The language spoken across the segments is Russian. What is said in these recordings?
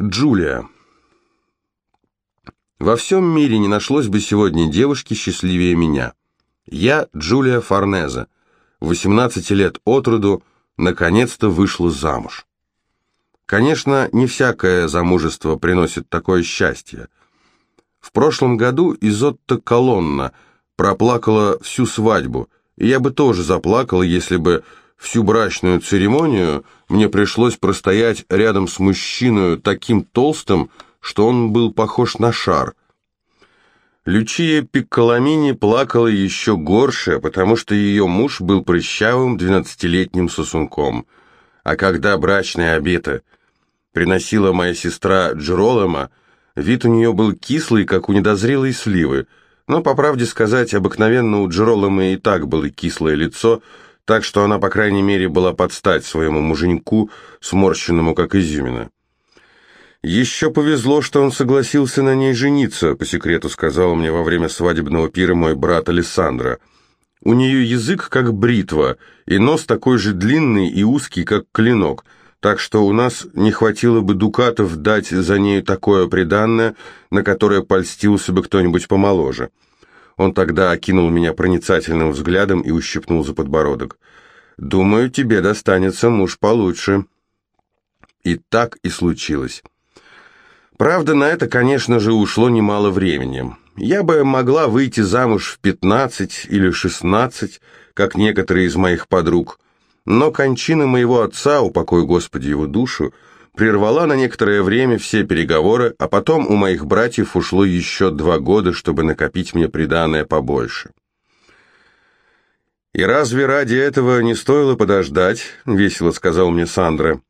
Джулия. Во всем мире не нашлось бы сегодня девушки счастливее меня. Я Джулия Форнезе, 18 лет от роду, наконец-то вышла замуж. Конечно, не всякое замужество приносит такое счастье. В прошлом году Изотта Колонна проплакала всю свадьбу, и я бы тоже заплакал, если бы всю брачную церемонию мне пришлось простоять рядом с мужчиной таким толстым, что он был похож на шар. Лючия Пикколамини плакала еще горше, потому что ее муж был прыщавым двенадцатилетним сосунком. А когда брачные обеты приносила моя сестра Джеролома, вид у нее был кислый, как у недозрелой сливы, но, по правде сказать, обыкновенно у Джеролома и так было кислое лицо – так что она, по крайней мере, была под стать своему муженьку, сморщенному как изюмина. «Еще повезло, что он согласился на ней жениться», по секрету сказал мне во время свадебного пира мой брат Александра. «У нее язык как бритва, и нос такой же длинный и узкий, как клинок, так что у нас не хватило бы дукатов дать за нею такое приданное, на которое польстился бы кто-нибудь помоложе». Он тогда окинул меня проницательным взглядом и ущипнул за подбородок. «Думаю, тебе достанется муж получше». И так и случилось. Правда, на это, конечно же, ушло немало времени. Я бы могла выйти замуж в 15 или 16, как некоторые из моих подруг, но кончина моего отца, упокой Господи его душу, прервала на некоторое время все переговоры, а потом у моих братьев ушло еще два года, чтобы накопить мне приданое побольше. «И разве ради этого не стоило подождать?» — весело сказал мне Сандра.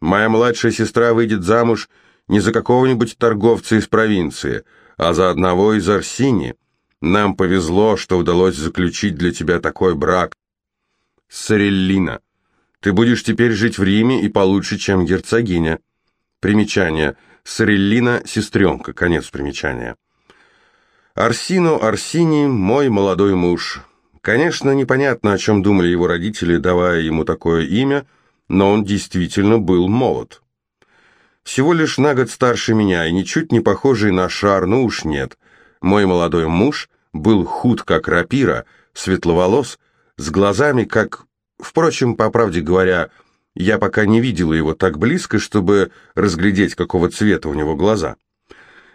«Моя младшая сестра выйдет замуж не за какого-нибудь торговца из провинции, а за одного из Арсини. Нам повезло, что удалось заключить для тебя такой брак. Сареллина». Ты будешь теперь жить в Риме и получше, чем герцогиня. Примечание. Сареллина, сестренка. Конец примечания. Арсино Арсини, мой молодой муж. Конечно, непонятно, о чем думали его родители, давая ему такое имя, но он действительно был молод. Всего лишь на год старше меня и ничуть не похожий на шар, ну уж нет. Мой молодой муж был худ, как рапира, светловолос, с глазами, как Впрочем, по правде говоря, я пока не видела его так близко, чтобы разглядеть, какого цвета у него глаза.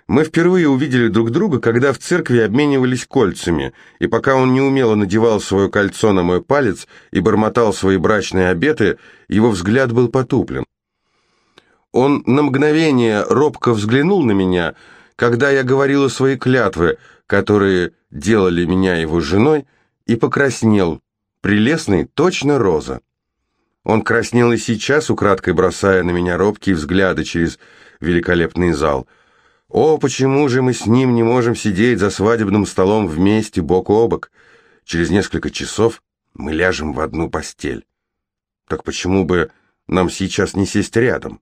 Мы впервые увидели друг друга, когда в церкви обменивались кольцами, и пока он неумело надевал свое кольцо на мой палец и бормотал свои брачные обеты, его взгляд был потуплен. Он на мгновение робко взглянул на меня, когда я говорила свои клятвы, которые делали меня его женой, и покраснел, Прелестный, точно роза. Он краснел и сейчас, украдкой бросая на меня робкие взгляды через великолепный зал. О, почему же мы с ним не можем сидеть за свадебным столом вместе, бок о бок? Через несколько часов мы ляжем в одну постель. Так почему бы нам сейчас не сесть рядом?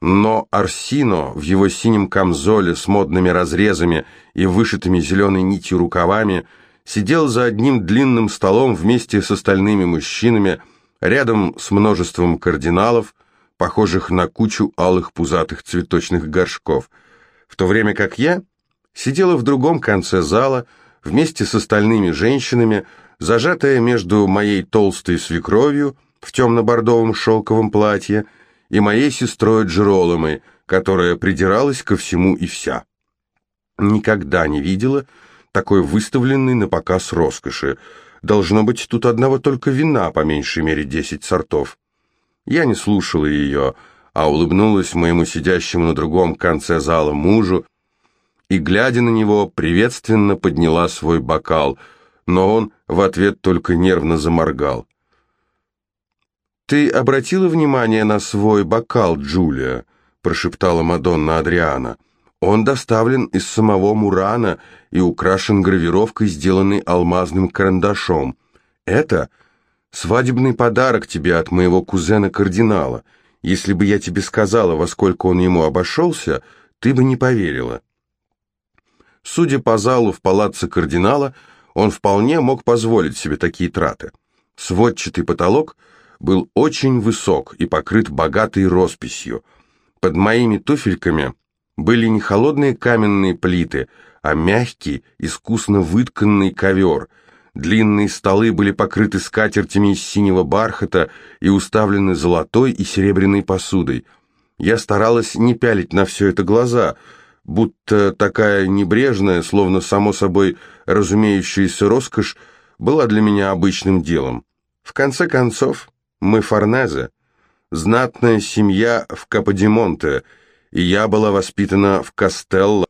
Но Арсино в его синем камзоле с модными разрезами и вышитыми зеленой нитью рукавами – сидел за одним длинным столом вместе с остальными мужчинами, рядом с множеством кардиналов, похожих на кучу алых пузатых цветочных горшков, в то время как я сидела в другом конце зала вместе с остальными женщинами, зажатая между моей толстой свекровью в темно-бордовом шелковом платье и моей сестрой Джероломой, которая придиралась ко всему и вся. Никогда не видела, такой выставленный на показ роскоши. Должно быть, тут одного только вина, по меньшей мере десять сортов. Я не слушала ее, а улыбнулась моему сидящему на другом конце зала мужу и, глядя на него, приветственно подняла свой бокал, но он в ответ только нервно заморгал. «Ты обратила внимание на свой бокал, Джулия?» прошептала Мадонна Адриана. Он доставлен из самого Мурана и украшен гравировкой, сделанной алмазным карандашом. Это свадебный подарок тебе от моего кузена-кардинала. Если бы я тебе сказала, во сколько он ему обошелся, ты бы не поверила. Судя по залу в палаце кардинала, он вполне мог позволить себе такие траты. Сводчатый потолок был очень высок и покрыт богатой росписью – Под моими туфельками были не холодные каменные плиты, а мягкий, искусно вытканный ковер. Длинные столы были покрыты скатертями из синего бархата и уставлены золотой и серебряной посудой. Я старалась не пялить на все это глаза, будто такая небрежная, словно само собой разумеющаяся роскошь, была для меня обычным делом. В конце концов, мы Форнезе, знатная семья в Каподимонте, и я была воспитана в Кастелло.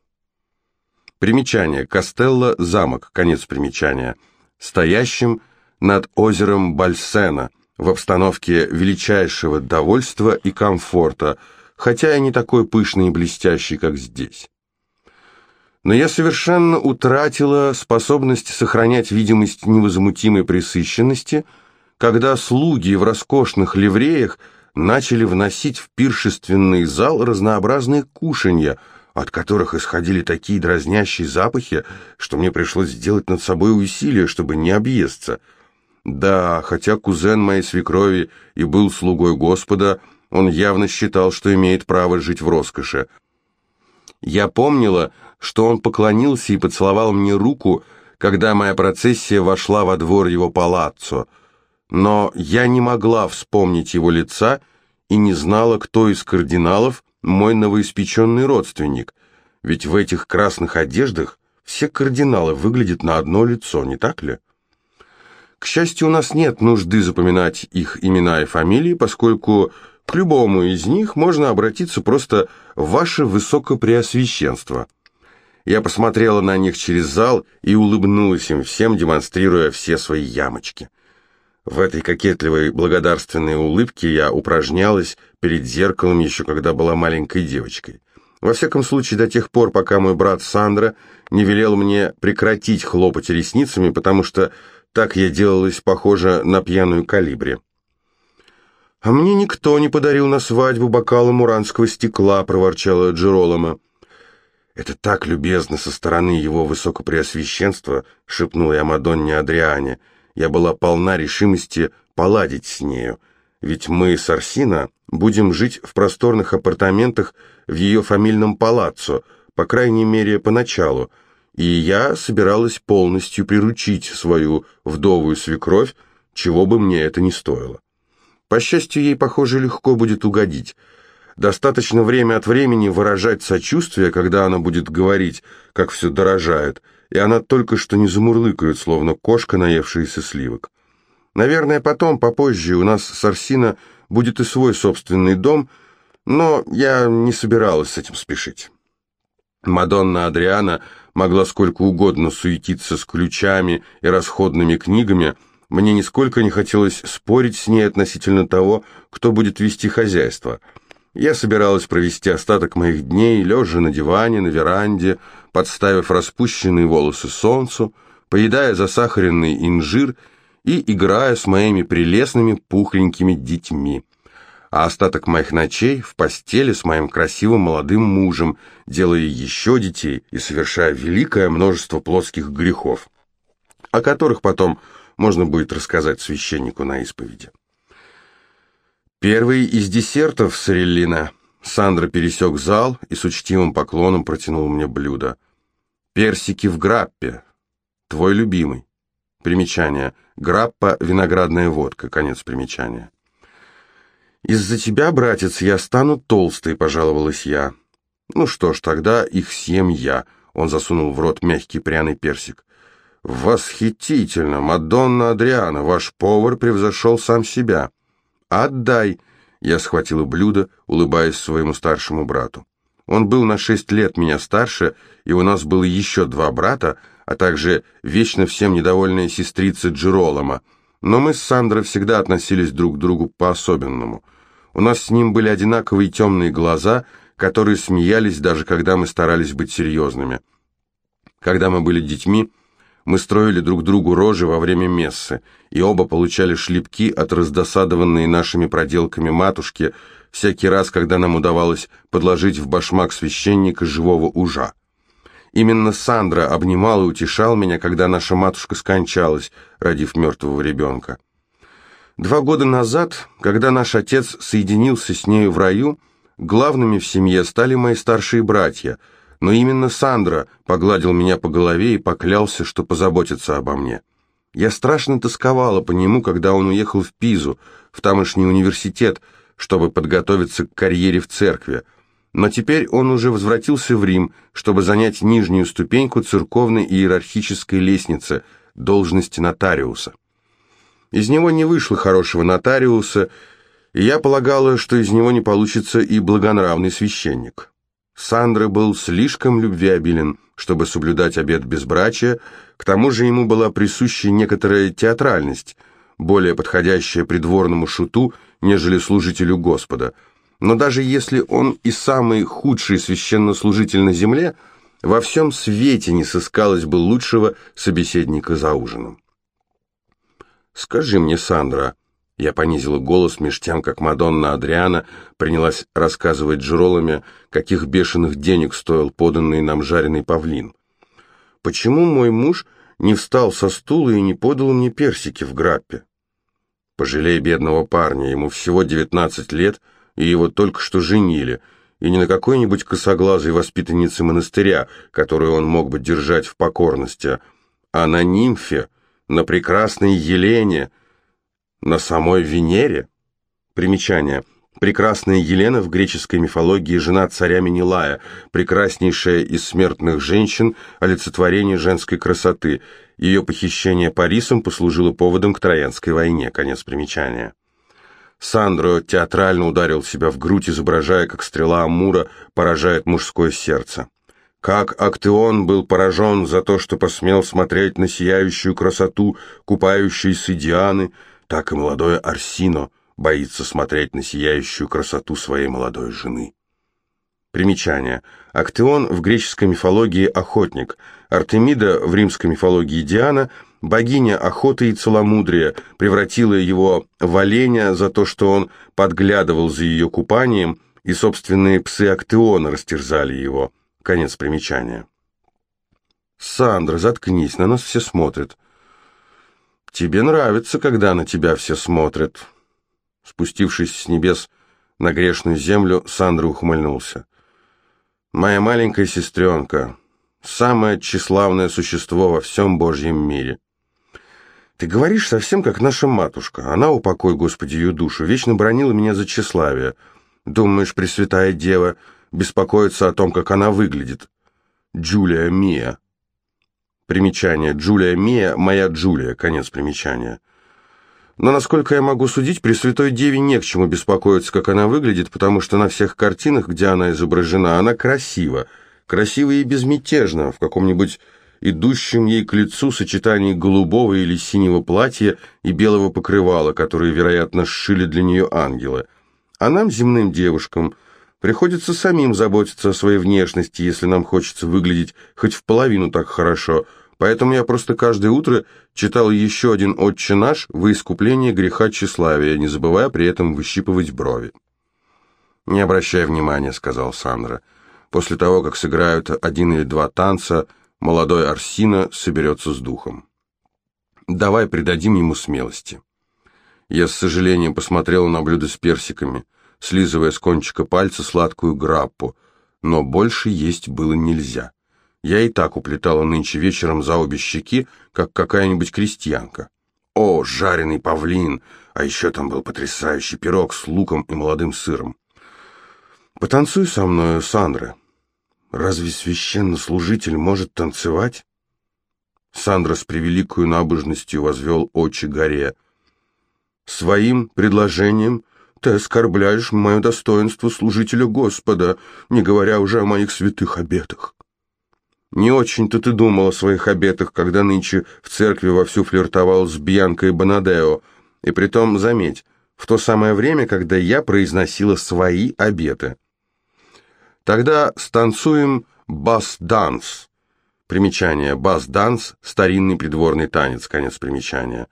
Примечание. Кастелло – замок, конец примечания, стоящим над озером Бальсена, в обстановке величайшего довольства и комфорта, хотя и не такой пышный и блестящий, как здесь. Но я совершенно утратила способность сохранять видимость невозмутимой пресыщенности, когда слуги в роскошных ливреях – начали вносить в пиршественный зал разнообразные кушанья, от которых исходили такие дразнящие запахи, что мне пришлось сделать над собой усилие, чтобы не объесться. Да, хотя кузен моей свекрови и был слугой Господа, он явно считал, что имеет право жить в роскоши. Я помнила, что он поклонился и поцеловал мне руку, когда моя процессия вошла во двор его палаццо — но я не могла вспомнить его лица и не знала, кто из кардиналов мой новоиспеченный родственник, ведь в этих красных одеждах все кардиналы выглядят на одно лицо, не так ли? К счастью, у нас нет нужды запоминать их имена и фамилии, поскольку к любому из них можно обратиться просто «Ваше Высокопреосвященство». Я посмотрела на них через зал и улыбнулась им всем, демонстрируя все свои ямочки. В этой кокетливой благодарственной улыбке я упражнялась перед зеркалом еще когда была маленькой девочкой. Во всяком случае, до тех пор, пока мой брат Сандра не велел мне прекратить хлопать ресницами, потому что так я делалась похожа на пьяную калибри. «А мне никто не подарил на свадьбу бокала муранского стекла», — проворчала Джеролома. «Это так любезно со стороны его высокопреосвященства», — шепнула я Мадонне Адриане, — я была полна решимости поладить с нею, ведь мы с Арсина будем жить в просторных апартаментах в ее фамильном палаццо, по крайней мере, поначалу, и я собиралась полностью приручить свою вдовую свекровь, чего бы мне это ни стоило. По счастью, ей, похоже, легко будет угодить. Достаточно время от времени выражать сочувствие, когда она будет говорить, как все дорожает – и она только что не замурлыкает, словно кошка, наевшаяся сливок. Наверное, потом, попозже, у нас с Арсина будет и свой собственный дом, но я не собиралась с этим спешить. Мадонна Адриана могла сколько угодно суетиться с ключами и расходными книгами, мне нисколько не хотелось спорить с ней относительно того, кто будет вести хозяйство — я собиралась провести остаток моих дней, лежа на диване, на веранде, подставив распущенные волосы солнцу, поедая засахаренный инжир и играя с моими прелестными пухленькими детьми. А остаток моих ночей в постели с моим красивым молодым мужем, делая еще детей и совершая великое множество плоских грехов, о которых потом можно будет рассказать священнику на исповеди. Первый из десертов Сареллина. Сандра пересек зал и с учтивым поклоном протянул мне блюдо. Персики в граппе. Твой любимый. Примечание. Граппа – виноградная водка. Конец примечания. «Из-за тебя, братец, я стану толстой», – пожаловалась я. «Ну что ж, тогда их съем я», – он засунул в рот мягкий пряный персик. «Восхитительно! Мадонна Адриана, ваш повар превзошел сам себя». «Отдай!» Я схватила блюдо, улыбаясь своему старшему брату. Он был на шесть лет меня старше, и у нас было еще два брата, а также вечно всем недовольная сестрица Джеролома. Но мы с Сандро всегда относились друг к другу по-особенному. У нас с ним были одинаковые темные глаза, которые смеялись, даже когда мы старались быть серьезными. Когда мы были детьми, мы строили друг другу рожи во время мессы, и оба получали шлепки от раздосадованной нашими проделками матушки всякий раз, когда нам удавалось подложить в башмак священника живого ужа. Именно Сандра обнимал и утешал меня, когда наша матушка скончалась, родив мертвого ребенка. Два года назад, когда наш отец соединился с нею в раю, Главными в семье стали мои старшие братья, но именно Сандра погладил меня по голове и поклялся, что позаботится обо мне. Я страшно тосковала по нему, когда он уехал в Пизу, в тамошний университет, чтобы подготовиться к карьере в церкви, но теперь он уже возвратился в Рим, чтобы занять нижнюю ступеньку церковной иерархической лестницы, должности нотариуса. Из него не вышло хорошего нотариуса, и я полагала, что из него не получится и благонравный священник. Сандра был слишком любвеобилен, чтобы соблюдать обет безбрачия, к тому же ему была присуща некоторая театральность, более подходящая придворному шуту, нежели служителю Господа. Но даже если он и самый худший священнослужитель на земле, во всем свете не сыскалось бы лучшего собеседника за ужином. «Скажи мне, Сандра», я понизила голос меж тем, как Мадонна Адриана принялась рассказывать Джеролами, каких бешеных денег стоил поданный нам жареный павлин. «Почему мой муж не встал со стула и не подал мне персики в граппе?» «Пожалей бедного парня, ему всего девятнадцать лет, и его только что женили, и не на какой-нибудь косоглазой воспитаннице монастыря, которую он мог бы держать в покорности, а на нимфе, на прекрасной Елене, на самой Венере? Примечание. Прекрасная Елена в греческой мифологии жена царя Менелая, прекраснейшая из смертных женщин, олицетворение женской красоты. Ее похищение Парисом послужило поводом к Троянской войне. Конец примечания. Сандро театрально ударил себя в грудь, изображая, как стрела Амура поражает мужское сердце. Как Актеон был поражен за то, что посмел смотреть на сияющую красоту купающейся Дианы, так и молодое Арсино боится смотреть на сияющую красоту своей молодой жены. Примечание. Актеон в греческой мифологии охотник, Артемида в римской мифологии Диана, богиня охоты и целомудрия, превратила его в оленя за то, что он подглядывал за ее купанием, и собственные псы Актеона растерзали его. Конец примечания. «Сандра, заткнись, на нас все смотрят». «Тебе нравится, когда на тебя все смотрят». Спустившись с небес на грешную землю, Сандра ухмыльнулся. «Моя маленькая сестренка, самое тщеславное существо во всем Божьем мире». «Ты говоришь совсем как наша матушка. Она, упокой, Господи, ее душу, вечно бронила меня за тщеславие. Думаешь, Пресвятая Дева беспокоится о том, как она выглядит?» «Джулия Мия». Примечание. Джулия Мия, моя Джулия. Конец примечания. Но, насколько я могу судить, при Святой Деве не к чему беспокоиться, как она выглядит, потому что на всех картинах, где она изображена, она красива. Красива и безмятежна, в каком-нибудь идущем ей к лицу сочетании голубого или синего платья и белого покрывала, которые, вероятно, сшили для нее ангелы. А нам, земным девушкам, приходится самим заботиться о своей внешности, если нам хочется выглядеть хоть в половину так хорошо – Поэтому я просто каждое утро читал еще один «Отче наш» во искупление греха тщеславия, не забывая при этом выщипывать брови. «Не обращай внимания», — сказал Сандра. «После того, как сыграют один или два танца, молодой Арсина соберется с духом. Давай придадим ему смелости». Я с сожалением посмотрел на блюдо с персиками, слизывая с кончика пальца сладкую граппу, но больше есть было нельзя. Я и так уплетала нынче вечером за обе щеки, как какая-нибудь крестьянка. О, жареный павлин! А еще там был потрясающий пирог с луком и молодым сыром. Потанцуй со мной, Сандра. Разве священнослужитель может танцевать? Сандра с превеликою набожностью возвел очи горе. Своим предложением ты оскорбляешь мое достоинство служителя Господа, не говоря уже о моих святых обетах. Не очень-то ты думал о своих обетах, когда нынче в церкви вовсю флиртовал с Бьянкой Бонадео. И притом, заметь, в то самое время, когда я произносила свои обеты. Тогда станцуем бас-данс. Примечание. Бас-данс – старинный придворный танец. Конец примечания.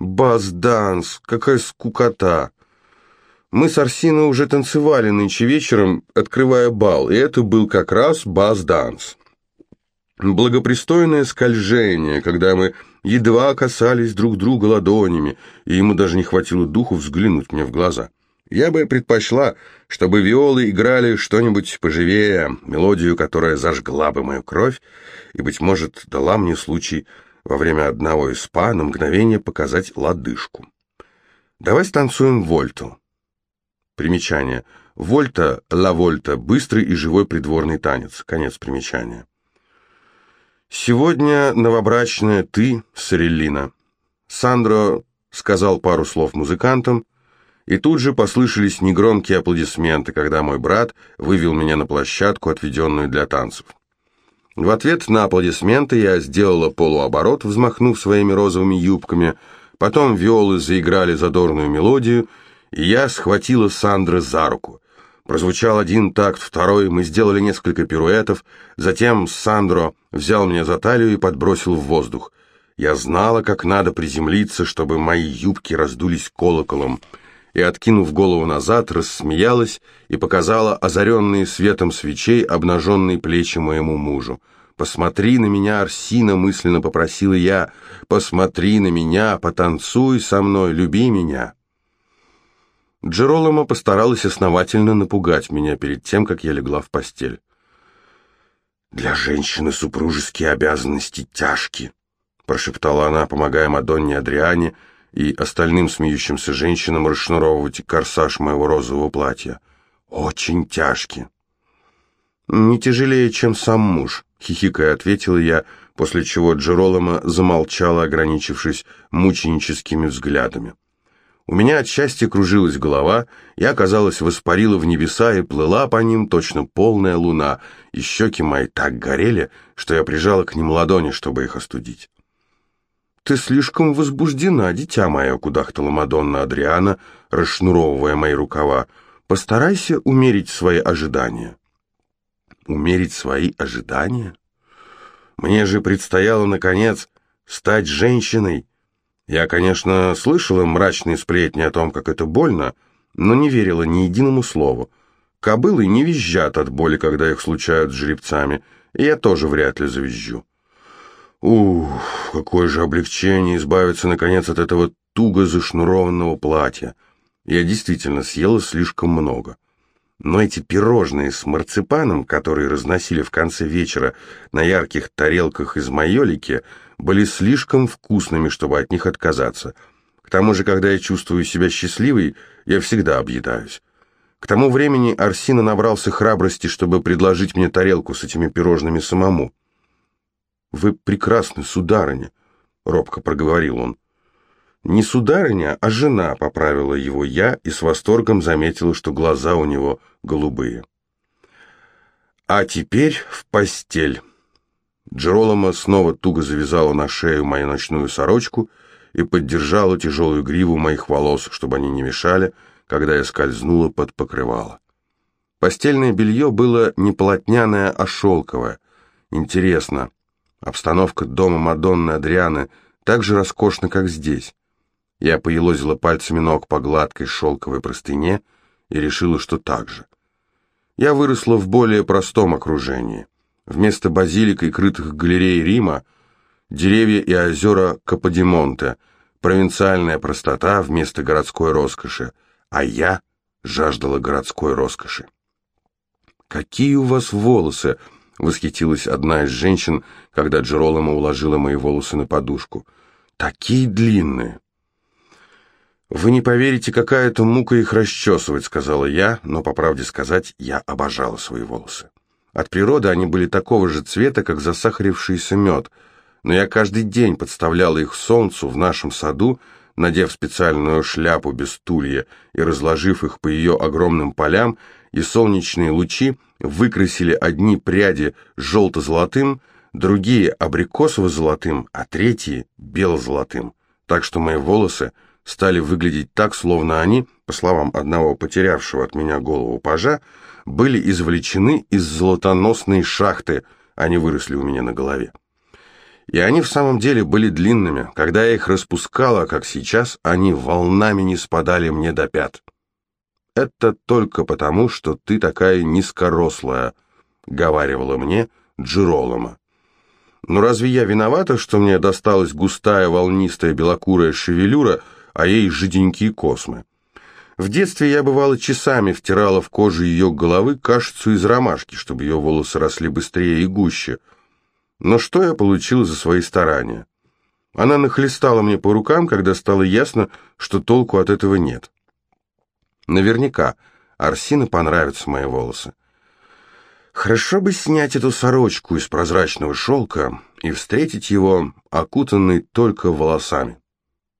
Бас-данс. Какая скукота. Мы с Арсиной уже танцевали нынче вечером, открывая бал, и это был как раз бас-данс. Благопристойное скольжение, когда мы едва касались друг друга ладонями, и ему даже не хватило духу взглянуть мне в глаза. Я бы предпочла, чтобы виолы играли что-нибудь поживее, мелодию, которая зажгла бы мою кровь и, быть может, дала мне случай во время одного из спа на мгновение показать лодыжку. Давай станцуем вольту. Примечание. Вольта, ла вольта, быстрый и живой придворный танец. Конец примечания. Сегодня новобрачная ты, Сареллина. Сандро сказал пару слов музыкантам, и тут же послышались негромкие аплодисменты, когда мой брат вывел меня на площадку, отведенную для танцев. В ответ на аплодисменты я сделала полуоборот, взмахнув своими розовыми юбками, потом виолы заиграли задорную мелодию, и я схватила Сандра за руку. Прозвучал один такт, второй, мы сделали несколько пируэтов, затем Сандро взял меня за талию и подбросил в воздух. Я знала, как надо приземлиться, чтобы мои юбки раздулись колоколом — и, откинув голову назад, рассмеялась и показала озаренные светом свечей обнаженные плечи моему мужу. «Посмотри на меня, Арсина!» — мысленно попросила я. «Посмотри на меня, потанцуй со мной, люби меня!» Джеролома постаралась основательно напугать меня перед тем, как я легла в постель. «Для женщины супружеские обязанности тяжки», — прошептала она, помогая Мадонне Адриане, — и остальным смеющимся женщинам расшнуровывать корсаж моего розового платья. Очень тяжкий. «Не тяжелее, чем сам муж», — хихикая ответила я, после чего Джеролома замолчала, ограничившись мученическими взглядами. У меня от счастья кружилась голова, я, казалось, воспарила в небеса и плыла по ним точно полная луна, и щеки мои так горели, что я прижала к ним ладони, чтобы их остудить. «Ты слишком возбуждена, дитя мое», — кудахтала Мадонна Адриана, расшнуровывая мои рукава. «Постарайся умерить свои ожидания». «Умерить свои ожидания? Мне же предстояло, наконец, стать женщиной. Я, конечно, слышала мрачные сплетни о том, как это больно, но не верила ни единому слову. Кобылы не визжат от боли, когда их случают с жеребцами, и я тоже вряд ли завизжу. Ух, какое же облегчение избавиться, наконец, от этого туго зашнурованного платья. Я действительно съела слишком много. Но эти пирожные с марципаном, которые разносили в конце вечера на ярких тарелках из майолики, были слишком вкусными, чтобы от них отказаться. К тому же, когда я чувствую себя счастливой, я всегда объедаюсь. К тому времени Арсина набрался храбрости, чтобы предложить мне тарелку с этими пирожными самому. «Вы прекрасны, сударыня», — робко проговорил он. «Не сударыня, а жена», — поправила его я и с восторгом заметила, что глаза у него голубые. «А теперь в постель». Джеролома снова туго завязала на шею мою ночную сорочку и поддержала тяжелую гриву моих волос, чтобы они не мешали, когда я скользнула под покрывало. Постельное белье было не полотняное, а шелковое. Интересно, Обстановка дома Мадонны Адрианы так же роскошна, как здесь. Я поелозила пальцами ног по гладкой шелковой простыне и решила, что так же. Я выросла в более простом окружении. Вместо базилик и крытых галерей Рима деревья и озера Каподимонте, провинциальная простота вместо городской роскоши, а я жаждала городской роскоши. «Какие у вас волосы!» Восхитилась одна из женщин, когда Джеролома уложила мои волосы на подушку. «Такие длинные!» «Вы не поверите, какая это мука их расчесывать», — сказала я, но, по правде сказать, я обожала свои волосы. От природы они были такого же цвета, как засахарившийся мед, но я каждый день подставляла их солнцу в нашем саду, надев специальную шляпу без тулья и разложив их по ее огромным полям, и солнечные лучи выкрасили одни пряди желто-золотым, другие абрикосово-золотым, а третьи бело-золотым. Так что мои волосы стали выглядеть так, словно они, по словам одного потерявшего от меня голову пажа, были извлечены из золотоносной шахты, они выросли у меня на голове. И они в самом деле были длинными. Когда я их распускала, как сейчас, они волнами не спадали мне до пят. «Это только потому, что ты такая низкорослая», — говаривала мне Джеролома. «Ну разве я виновата, что мне досталась густая волнистая белокурая шевелюра, а ей жиденькие космы? В детстве я, бывало, часами втирала в кожу ее головы кашицу из ромашки, чтобы ее волосы росли быстрее и гуще. Но что я получил за свои старания? Она нахлестала мне по рукам, когда стало ясно, что толку от этого нет. Наверняка Арсина понравятся мои волосы. Хорошо бы снять эту сорочку из прозрачного шелка и встретить его, окутанный только волосами.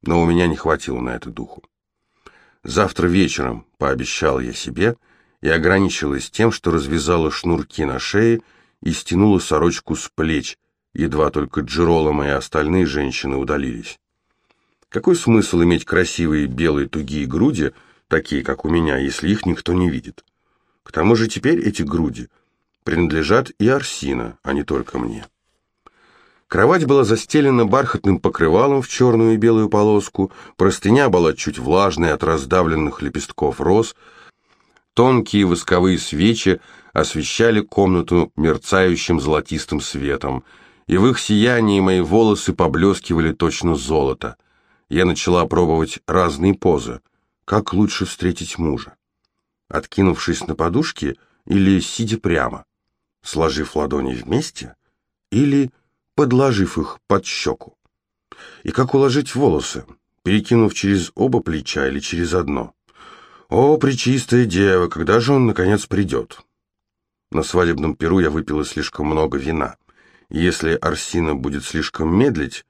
Но у меня не хватило на это духу. Завтра вечером, пообещал я себе, и ограничилась тем, что развязала шнурки на шее и стянула сорочку с плеч, едва только Джеролом и остальные женщины удалились. Какой смысл иметь красивые белые тугие груди, такие, как у меня, если их никто не видит? К тому же теперь эти груди принадлежат и Арсина, а не только мне. Кровать была застелена бархатным покрывалом в черную и белую полоску, простыня была чуть влажной от раздавленных лепестков роз, тонкие восковые свечи освещали комнату мерцающим золотистым светом, и в их сиянии мои волосы поблескивали точно золото. Я начала пробовать разные позы. Как лучше встретить мужа? Откинувшись на подушке или сидя прямо? Сложив ладони вместе? Или подложив их под щеку. И как уложить волосы, перекинув через оба плеча или через одно? О, пречистая дева, когда же он, наконец, придет? На свадебном перу я выпила слишком много вина. если Арсина будет слишком медлить,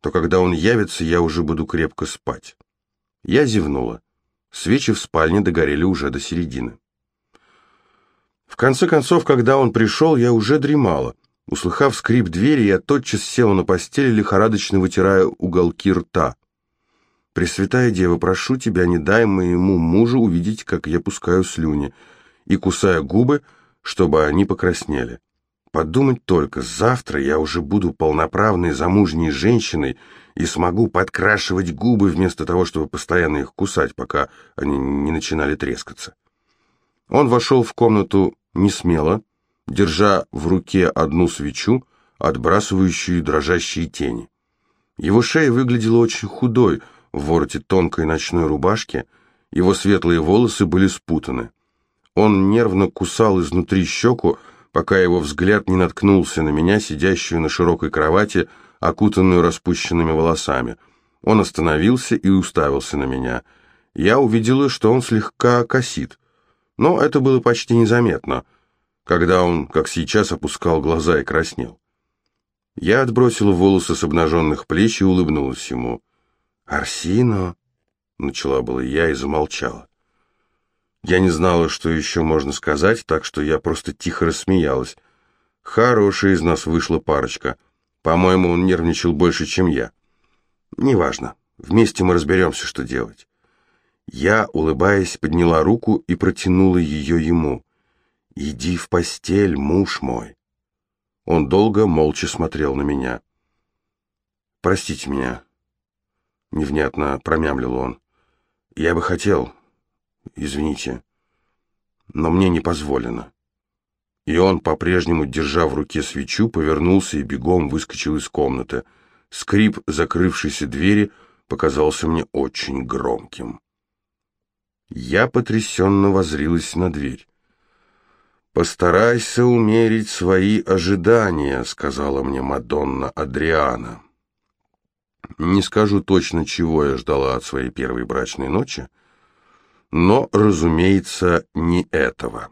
то когда он явится, я уже буду крепко спать. Я зевнула. Свечи в спальне догорели уже до середины. В конце концов, когда он пришел, я уже дремала. Услыхав скрип двери, я тотчас села на постели, лихорадочно вытирая уголки рта. «Пресвятая Дева, прошу тебя, не дай моему мужу увидеть, как я пускаю слюни, и кусая губы, чтобы они покраснели. Подумать только, завтра я уже буду полноправной замужней женщиной и смогу подкрашивать губы вместо того, чтобы постоянно их кусать, пока они не начинали трескаться». Он вошел в комнату не смело, держа в руке одну свечу, отбрасывающую дрожащие тени. Его шея выглядела очень худой в вороте тонкой ночной рубашки, его светлые волосы были спутаны. Он нервно кусал изнутри щеку, пока его взгляд не наткнулся на меня, сидящую на широкой кровати, окутанную распущенными волосами. Он остановился и уставился на меня. Я увидела, что он слегка косит, но это было почти незаметно — когда он, как сейчас, опускал глаза и краснел. Я отбросила волосы с обнаженных плеч и улыбнулась ему. «Арсино?» — начала была я и замолчала. Я не знала, что еще можно сказать, так что я просто тихо рассмеялась. Хорошая из нас вышла парочка. По-моему, он нервничал больше, чем я. Неважно. Вместе мы разберемся, что делать. Я, улыбаясь, подняла руку и протянула ее ему. «Иди в постель, муж мой». Он долго, молча смотрел на меня. «Простите меня», — невнятно промямлил он. «Я бы хотел, извините, но мне не позволено». И он, по-прежнему, держа в руке свечу, повернулся и бегом выскочил из комнаты. Скрип закрывшейся двери показался мне очень громким. Я потрясенно возрилась на дверь. «Постарайся умерить свои ожидания», — сказала мне Мадонна Адриана. Не скажу точно, чего я ждала от своей первой брачной ночи, но, разумеется, не этого.